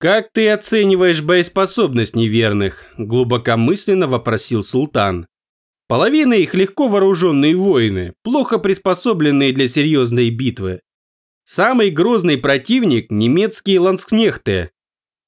«Как ты оцениваешь боеспособность неверных?» – глубокомысленно вопросил султан. «Половина их легко вооруженные воины, плохо приспособленные для серьезной битвы. Самый грозный противник – немецкие ланскнехты.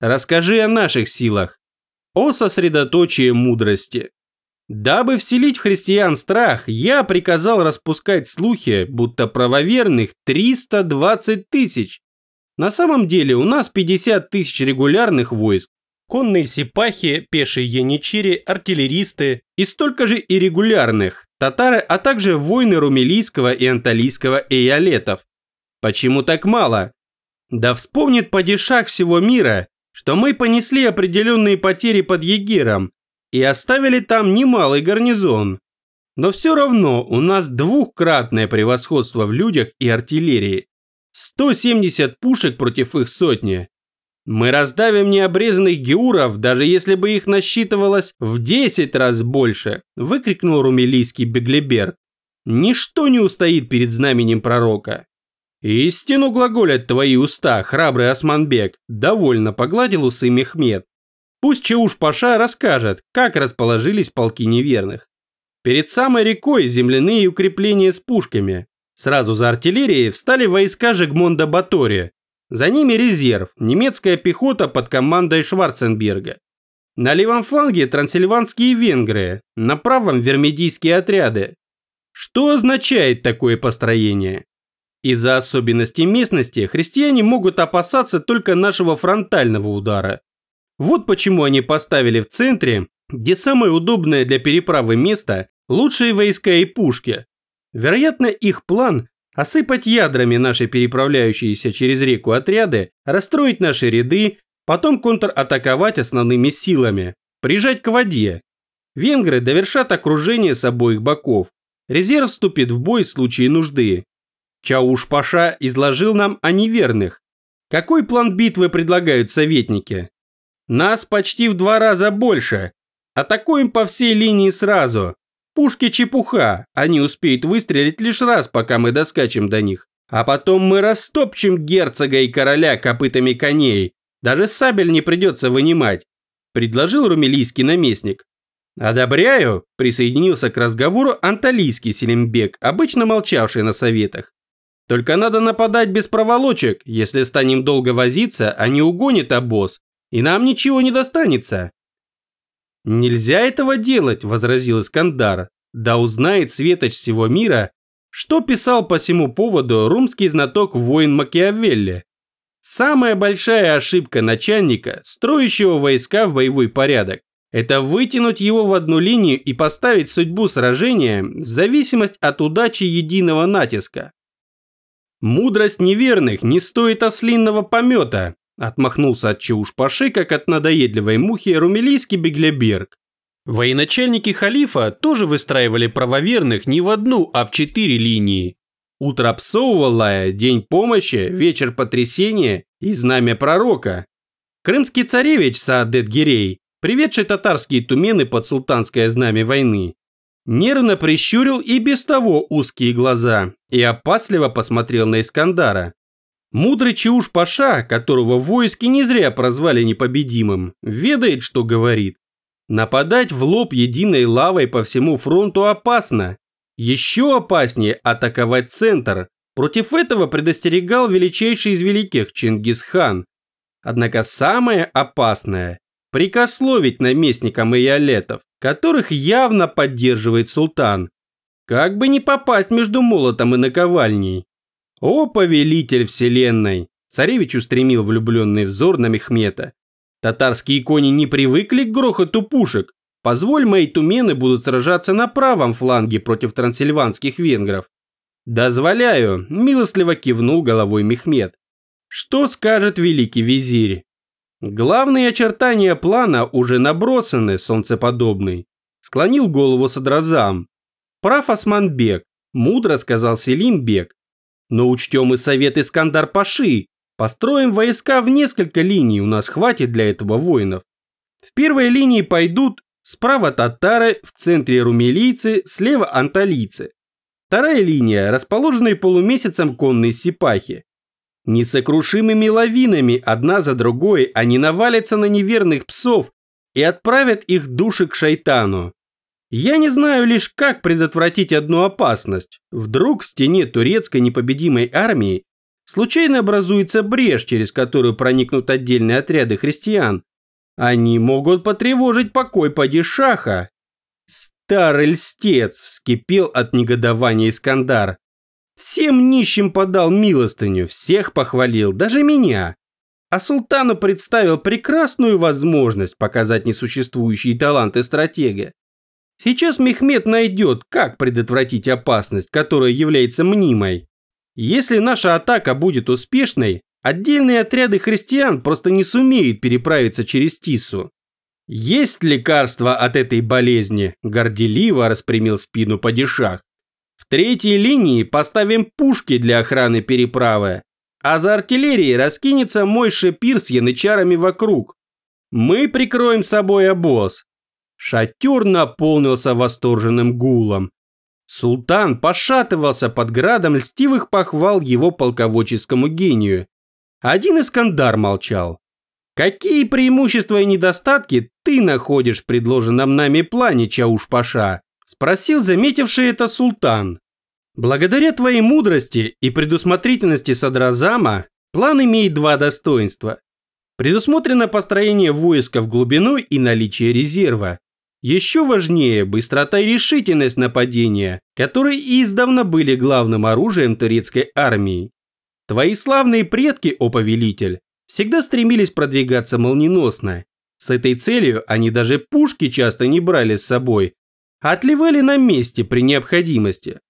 Расскажи о наших силах, о сосредоточии мудрости. Дабы вселить в христиан страх, я приказал распускать слухи, будто правоверных 320 тысяч. На самом деле у нас 50 тысяч регулярных войск, конные сипахи, пешие яничири, артиллеристы и столько же иррегулярных, татары, а также воины румелийского и анталийского эйолетов. Почему так мало? Да вспомнит падишах всего мира, что мы понесли определенные потери под Егером и оставили там немалый гарнизон. Но все равно у нас двухкратное превосходство в людях и артиллерии. 170 пушек против их сотни. Мы раздавим необрезанных геуров, даже если бы их насчитывалось в 10 раз больше, выкрикнул румелийский Беглеберг. Ничто не устоит перед знаменем пророка. Истину глаголят твои уста, храбрый Османбек, довольно погладил усы Мехмед. Пусть Чауш-Паша расскажет, как расположились полки неверных. Перед самой рекой земляные укрепления с пушками, Сразу за артиллерией встали войска Жигмонда Батори. За ними резерв, немецкая пехота под командой Шварценберга. На левом фланге трансильванские венгры, на правом вермедийские отряды. Что означает такое построение? Из-за особенностей местности христиане могут опасаться только нашего фронтального удара. Вот почему они поставили в центре, где самое удобное для переправы место, лучшие войска и пушки, Вероятно, их план – осыпать ядрами наши переправляющиеся через реку отряды, расстроить наши ряды, потом контратаковать основными силами, прижать к воде. Венгры довершат окружение с обоих боков. Резерв вступит в бой в случае нужды. Чауш-Паша изложил нам о неверных. Какой план битвы предлагают советники? Нас почти в два раза больше. Атакуем по всей линии сразу. Пушки чепуха, они успеют выстрелить лишь раз, пока мы доскачем до них. А потом мы растопчем герцога и короля копытами коней. Даже сабель не придется вынимать», – предложил румелийский наместник. «Одобряю», – присоединился к разговору анталийский Селимбек, обычно молчавший на советах. «Только надо нападать без проволочек, если станем долго возиться, они угонят обоз, и нам ничего не достанется». «Нельзя этого делать», – возразил Искандар. «Да узнает светоч всего мира, что писал по всему поводу румский знаток воин Макиавелли. Самая большая ошибка начальника, строящего войска в боевой порядок, это вытянуть его в одну линию и поставить судьбу сражения в зависимость от удачи единого натиска. Мудрость неверных не стоит ослинного помета, Отмахнулся от Чауш-Паши, как от надоедливой мухи, румелийский Беглеберг. Военачальники халифа тоже выстраивали правоверных не в одну, а в четыре линии. Утро лая, день помощи, вечер потрясения и знамя пророка. Крымский царевич Саадет Гирей, приведший татарские тумены под султанское знамя войны, нервно прищурил и без того узкие глаза и опасливо посмотрел на Искандара. Мудрый Чауш-Паша, которого в войске не зря прозвали непобедимым, ведает, что говорит. Нападать в лоб единой лавой по всему фронту опасно. Еще опаснее атаковать центр. Против этого предостерегал величайший из великих Чингисхан. Однако самое опасное – прикословить наместникам иолетов, которых явно поддерживает султан. Как бы не попасть между молотом и наковальней. «О, повелитель вселенной!» Царевич устремил влюбленный взор на Мехмета. «Татарские кони не привыкли к грохоту пушек. Позволь, мои тумены будут сражаться на правом фланге против трансильванских венгров». «Дозволяю», – милостливо кивнул головой Мехмед. «Что скажет великий визирь?» Главные очертания плана уже набросаны, солнцеподобный. Склонил голову Садразам. Прав Османбек, мудро сказал Селимбек. Но учтем и совет Искандар-Паши. Построим войска в несколько линий, у нас хватит для этого воинов. В первой линии пойдут справа татары, в центре румелийцы, слева анталийцы. Вторая линия, расположенные полумесяцем конные сипахи. Несокрушимыми лавинами одна за другой они навалятся на неверных псов и отправят их души к шайтану. Я не знаю лишь, как предотвратить одну опасность. Вдруг в стене турецкой непобедимой армии случайно образуется брешь, через которую проникнут отдельные отряды христиан. Они могут потревожить покой падишаха. Старый льстец вскипел от негодования Искандар. Всем нищим подал милостыню, всех похвалил, даже меня. А султану представил прекрасную возможность показать несуществующие таланты стратега. Сейчас Мехмед найдет, как предотвратить опасность, которая является мнимой. Если наша атака будет успешной, отдельные отряды христиан просто не сумеют переправиться через Тису. Есть лекарство от этой болезни, горделиво распрямил спину падишах. В третьей линии поставим пушки для охраны переправы, а за артиллерией раскинется мойше пир с янычарами вокруг. Мы прикроем собой обоз. Шатер наполнился восторженным гулом. Султан пошатывался под градом льстивых похвал его полководческому гению. Один Искандар молчал. «Какие преимущества и недостатки ты находишь в предложенном нами плане, Чауш-Паша?» – спросил заметивший это султан. «Благодаря твоей мудрости и предусмотрительности Садразама план имеет два достоинства. Предусмотрено построение войска в глубину и наличие резерва. Еще важнее быстрота и решительность нападения, которые издавна были главным оружием турецкой армии. Твои славные предки, о повелитель, всегда стремились продвигаться молниеносно. С этой целью они даже пушки часто не брали с собой, а отливали на месте при необходимости.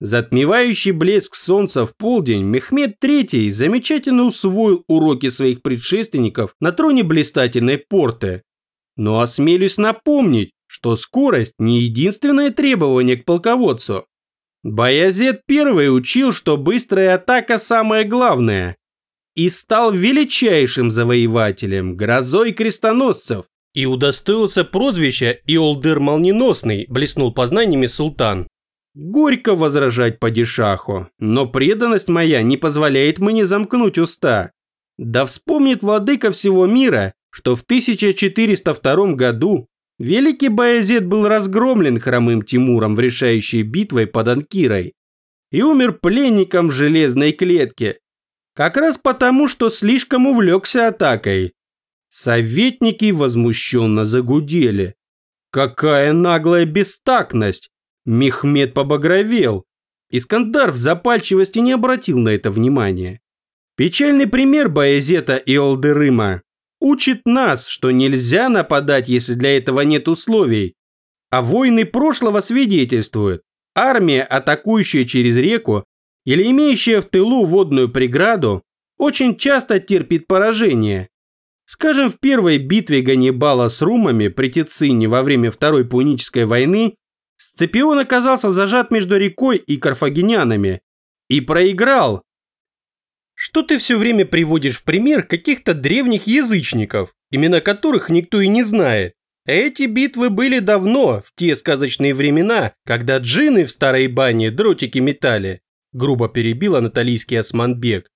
Затмевающий блеск солнца в полдень Мехмед III замечательно усвоил уроки своих предшественников на троне блистательной порты. Но осмелюсь напомнить, что скорость не единственное требование к полководцу. Баязет первый учил, что быстрая атака самое главное, и стал величайшим завоевателем, грозой крестоносцев. И удостоился прозвища Иолдыр Молниеносный, блеснул познаниями султан. Горько возражать падишаху, но преданность моя не позволяет мне замкнуть уста. Да вспомнит владыка всего мира, что в 1402 году Великий Баязет был разгромлен хромым Тимуром в решающей битвой под Анкирой и умер пленником в железной клетке, как раз потому, что слишком увлекся атакой. Советники возмущенно загудели. Какая наглая бестактность! Мехмед побагровел. Искандар в запальчивости не обратил на это внимания. Печальный пример Баязета и Олдерыма учит нас, что нельзя нападать, если для этого нет условий. А войны прошлого свидетельствуют. Армия, атакующая через реку или имеющая в тылу водную преграду, очень часто терпит поражение. Скажем, в первой битве Ганнибала с румами при Тицине во время Второй Пунической войны Сципион оказался зажат между рекой и карфагенянами и проиграл, что ты все время приводишь в пример каких-то древних язычников, имена которых никто и не знает? Эти битвы были давно, в те сказочные времена, когда джины в старой бане дротики метали. Грубо перебил анатолийский османбек.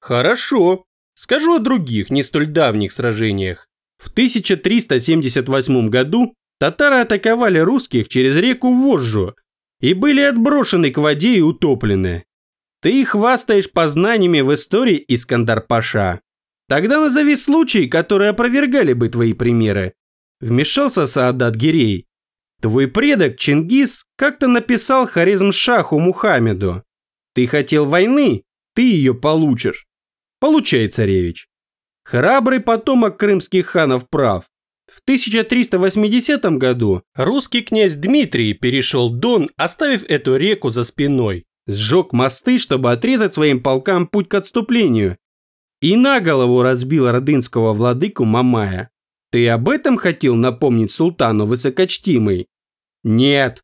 Хорошо. Скажу о других, не столь давних сражениях. В 1378 году татары атаковали русских через реку Вожжу и были отброшены к воде и утоплены. Ты хвастаешь познаниями в истории, Искандар-Паша. Тогда назови случаи, которые опровергали бы твои примеры. Вмешался Саадат Гирей. Твой предок Чингис как-то написал Харизм-Шаху Мухаммеду. Ты хотел войны, ты ее получишь. Получай, царевич. Храбрый потомок крымских ханов прав. В 1380 году русский князь Дмитрий перешел Дон, оставив эту реку за спиной сжег мосты, чтобы отрезать своим полкам путь к отступлению, и на голову разбил ордынского владыку Мамая. Ты об этом хотел напомнить султану высокочтимый? Нет.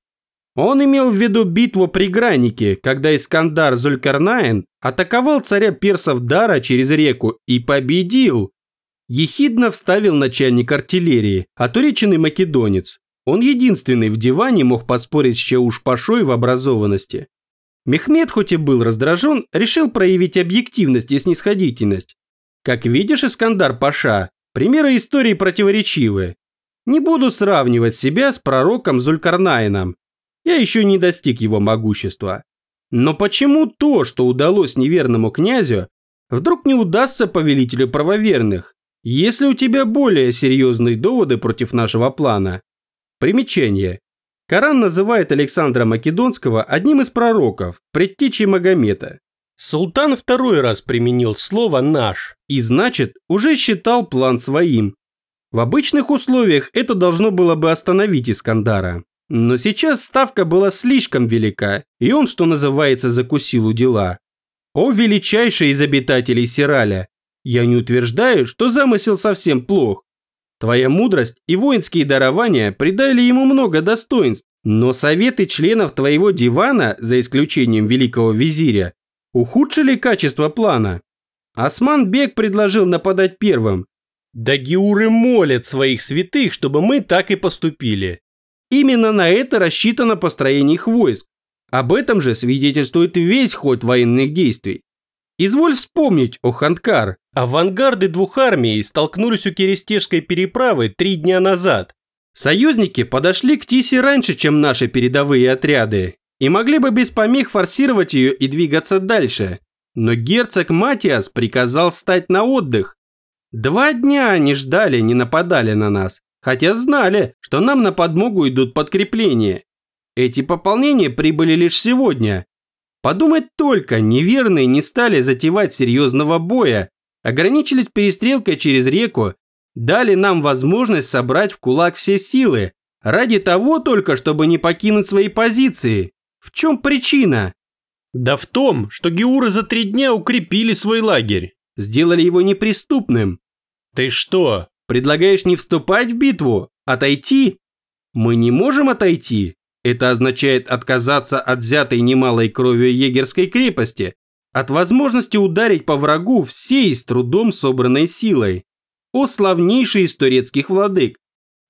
Он имел в виду битву при Гранике, когда Искандар Зулькарнаин атаковал царя персов Дара через реку и победил. Ехидно вставил начальник артиллерии, отуреченный македонец. Он единственный в диване мог поспорить с Чауш-Пашой в образованности. Мехмед, хоть и был раздражен, решил проявить объективность и снисходительность. Как видишь, Искандар Паша, примеры истории противоречивы. Не буду сравнивать себя с пророком Зулькарнаином. Я еще не достиг его могущества. Но почему то, что удалось неверному князю, вдруг не удастся повелителю правоверных, если у тебя более серьезные доводы против нашего плана? Примечание. Коран называет Александра Македонского одним из пророков, предтечей Магомета. Султан второй раз применил слово «наш» и, значит, уже считал план своим. В обычных условиях это должно было бы остановить Искандара. Но сейчас ставка была слишком велика, и он, что называется, закусил у дела. О величайший из обитателей Сираля, я не утверждаю, что замысел совсем плох. Твоя мудрость и воинские дарования придали ему много достоинств, но советы членов твоего дивана, за исключением великого визиря, ухудшили качество плана. Осман Бек предложил нападать первым. Да молят своих святых, чтобы мы так и поступили. Именно на это рассчитано построение их войск. Об этом же свидетельствует весь ход военных действий. Изволь вспомнить, о Ханкар, авангарды двух армий столкнулись у Керестежской переправы три дня назад. Союзники подошли к Тисе раньше, чем наши передовые отряды, и могли бы без помех форсировать ее и двигаться дальше. Но герцог Матиас приказал встать на отдых. Два дня они ждали, не нападали на нас, хотя знали, что нам на подмогу идут подкрепления. Эти пополнения прибыли лишь сегодня, Подумать только, неверные не стали затевать серьезного боя, ограничились перестрелкой через реку, дали нам возможность собрать в кулак все силы, ради того только, чтобы не покинуть свои позиции. В чем причина? Да в том, что геуры за три дня укрепили свой лагерь, сделали его неприступным. Ты что, предлагаешь не вступать в битву, отойти? Мы не можем отойти. Это означает отказаться от взятой немалой кровью егерской крепости, от возможности ударить по врагу всей с трудом собранной силой. О славнейший из турецких владык!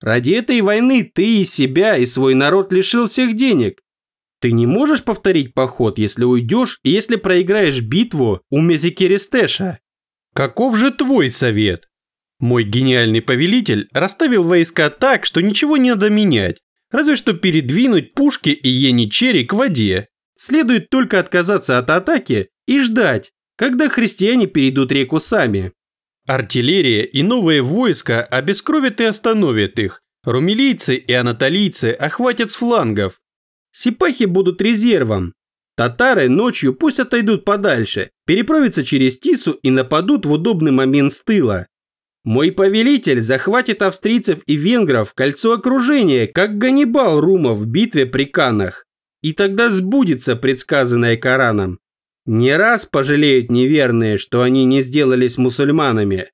Ради этой войны ты и себя, и свой народ лишил всех денег. Ты не можешь повторить поход, если уйдешь и если проиграешь битву у Мезикеристеша. Каков же твой совет? Мой гениальный повелитель расставил войска так, что ничего не надо менять, Разве что передвинуть пушки и яничери к воде. Следует только отказаться от атаки и ждать, когда христиане перейдут реку сами. Артиллерия и новые войска обескровят и остановят их. Румелийцы и анатолийцы охватят с флангов. Сипахи будут резервом. Татары ночью пусть отойдут подальше, переправятся через Тису и нападут в удобный момент с тыла. Мой повелитель захватит австрийцев и венгров в кольцо окружения, как Ганнибал Рума в битве при Канах. И тогда сбудется предсказанное Кораном. Не раз пожалеют неверные, что они не сделались мусульманами.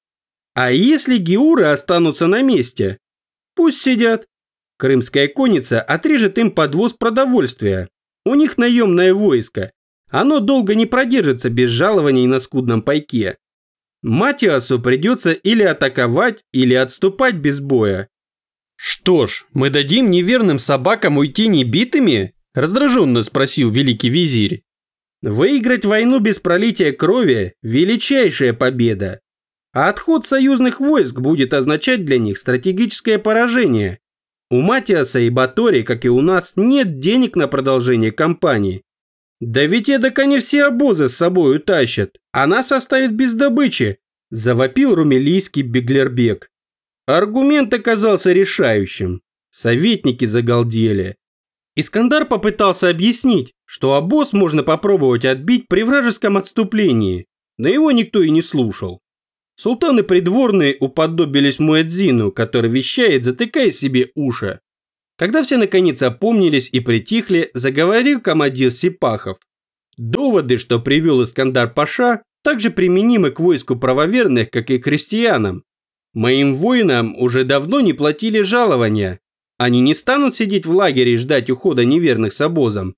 А если геуры останутся на месте? Пусть сидят. Крымская конница отрежет им подвоз продовольствия. У них наемное войско. Оно долго не продержится без жалований на скудном пайке. Матиасу придется или атаковать, или отступать без боя. «Что ж, мы дадим неверным собакам уйти небитыми?» – раздраженно спросил великий визирь. «Выиграть войну без пролития крови – величайшая победа. А отход союзных войск будет означать для них стратегическое поражение. У Матиаса и Батори, как и у нас, нет денег на продолжение кампании. Да ведь эдак они все обозы с собой утащат, а нас оставит без добычи, завопил румелийский Беглербек. Аргумент оказался решающим. Советники загалдели. Искандар попытался объяснить, что обоз можно попробовать отбить при вражеском отступлении, но его никто и не слушал. Султаны придворные уподобились Муэдзину, который вещает, затыкая себе уши. Когда все наконец опомнились и притихли, заговорил командир Сипахов. Доводы, что привел Искандар Паша, также применимы к войску правоверных, как и крестьянам. Моим воинам уже давно не платили жалования. Они не станут сидеть в лагере и ждать ухода неверных с обозом.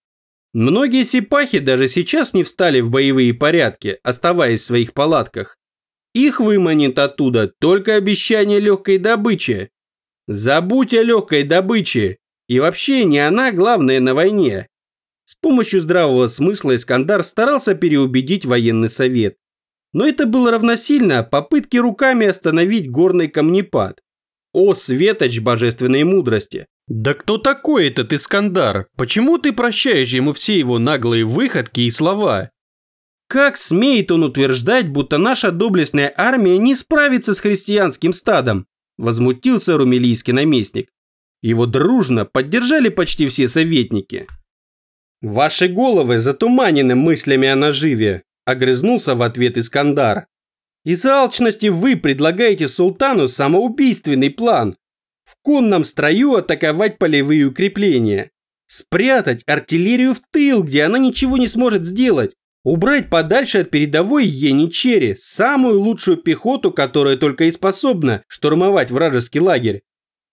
Многие сипахи даже сейчас не встали в боевые порядки, оставаясь в своих палатках. Их выманит оттуда только обещание легкой добычи. Забудь о легкой добыче. И вообще не она главная на войне. С помощью здравого смысла Искандар старался переубедить военный совет. Но это было равносильно попытке руками остановить горный камнепад. О, светоч божественной мудрости! Да кто такой этот Искандар? Почему ты прощаешь ему все его наглые выходки и слова? Как смеет он утверждать, будто наша доблестная армия не справится с христианским стадом? Возмутился румелийский наместник. Его дружно поддержали почти все советники. «Ваши головы затуманены мыслями о наживе», – огрызнулся в ответ Искандар. «Из-за алчности вы предлагаете султану самоубийственный план. В конном строю атаковать полевые укрепления. Спрятать артиллерию в тыл, где она ничего не сможет сделать. Убрать подальше от передовой Еничери, самую лучшую пехоту, которая только и способна штурмовать вражеский лагерь.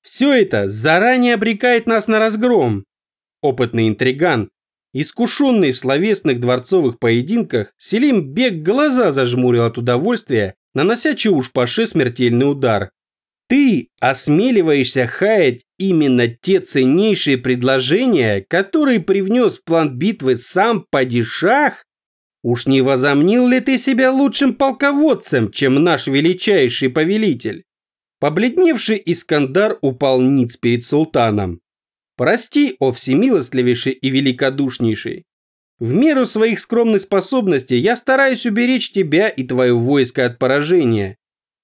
Все это заранее обрекает нас на разгром. Опытный интриган Искушенный в словесных дворцовых поединках, Селим Бег глаза зажмурил от удовольствия, нанося Чауш-Паше смертельный удар. Ты осмеливаешься хаять именно те ценнейшие предложения, которые привнес в план битвы сам Падишах? Уж не возомнил ли ты себя лучшим полководцем, чем наш величайший повелитель? Побледневший Искандар упал ниц перед султаном. Прости, о всемилостливейший и великодушнейший. В меру своих скромных способностей я стараюсь уберечь тебя и твое войско от поражения.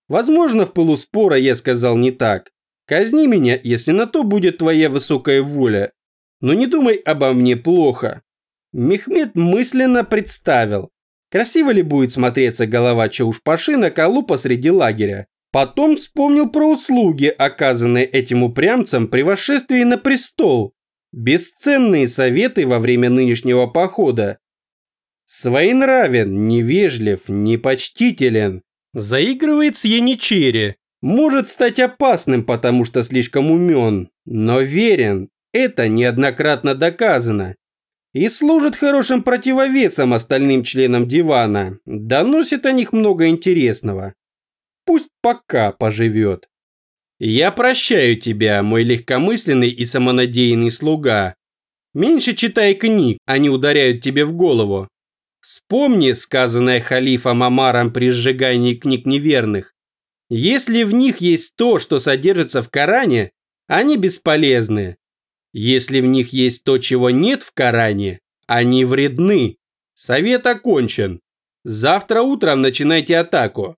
Возможно, в пылу спора я сказал не так. Казни меня, если на то будет твоя высокая воля. Но не думай обо мне плохо. Мехмед мысленно представил, красиво ли будет смотреться голова Чаушпаши на колу посреди лагеря. Потом вспомнил про услуги, оказанные этим упрямцам при восшествии на престол. Бесценные советы во время нынешнего похода. Своенравен, невежлив, непочтителен. Заигрывает с Яничери. Может стать опасным, потому что слишком умен. Но верен. Это неоднократно доказано. И служит хорошим противовесом остальным членам дивана. Доносит о них много интересного. Пусть пока поживет. Я прощаю тебя, мой легкомысленный и самонадеянный слуга. Меньше читай книг, они ударяют тебе в голову. Вспомни сказанное халифом Амаром при сжигании книг неверных. Если в них есть то, что содержится в Коране, они бесполезны. Если в них есть то, чего нет в Коране, они вредны. Совет окончен. Завтра утром начинайте атаку.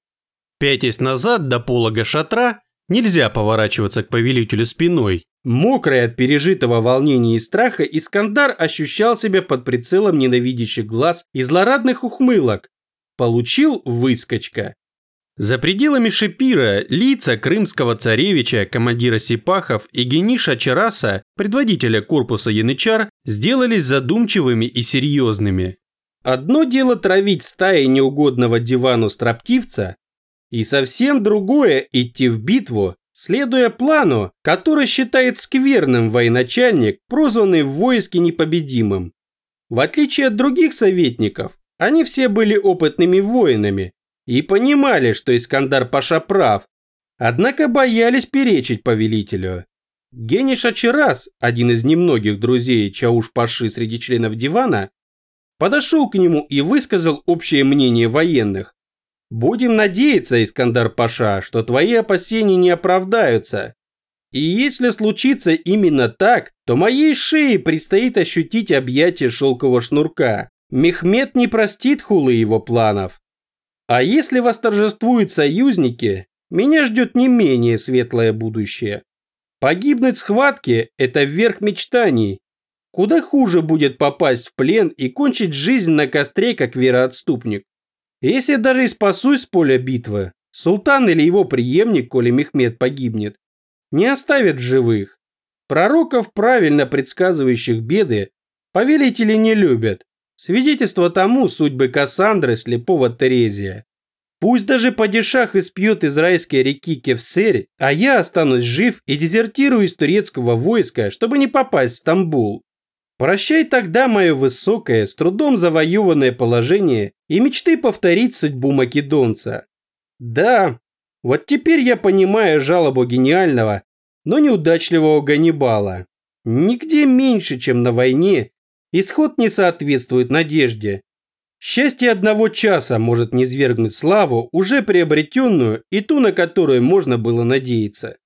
Пятясь назад до полога шатра, нельзя поворачиваться к повелителю спиной. Мокрый от пережитого волнения и страха, Искандар ощущал себя под прицелом ненавидящих глаз и злорадных ухмылок. Получил выскочка. За пределами Шипира лица крымского царевича, командира Сипахов и Гениша Чараса, предводителя корпуса янычар, сделались задумчивыми и серьезными. Одно дело травить стаи неугодного дивану строптивца, и совсем другое идти в битву, следуя плану, который считает скверным военачальник, прозванный в войске непобедимым. В отличие от других советников, они все были опытными воинами и понимали, что Искандар Паша прав, однако боялись перечить повелителю. Гений Шачерас, один из немногих друзей Чауш-Паши среди членов дивана, подошел к нему и высказал общее мнение военных, Будем надеяться, Искандар Паша, что твои опасения не оправдаются. И если случится именно так, то моей шее предстоит ощутить объятие шелкового шнурка. Мехмед не простит хулы его планов. А если восторжествуют союзники, меня ждет не менее светлое будущее. Погибнуть в схватке – это верх мечтаний. Куда хуже будет попасть в плен и кончить жизнь на костре, как вероотступник. Если даже и спасусь с поля битвы, султан или его преемник, коли Мехмед погибнет, не оставят в живых. Пророков, правильно предсказывающих беды, повелители не любят. Свидетельство тому судьбы Кассандры, слепого Терезия. Пусть даже падишах испьет из райской реки Кевсерь, а я останусь жив и дезертирую из турецкого войска, чтобы не попасть в Стамбул. Прощай тогда мое высокое, с трудом завоеванное положение и мечты повторить судьбу македонца. Да, вот теперь я понимаю жалобу гениального, но неудачливого Ганнибала. Нигде меньше, чем на войне, Исход не соответствует надежде. Счастье одного часа может низвергнуть славу, уже приобретенную и ту, на которую можно было надеяться.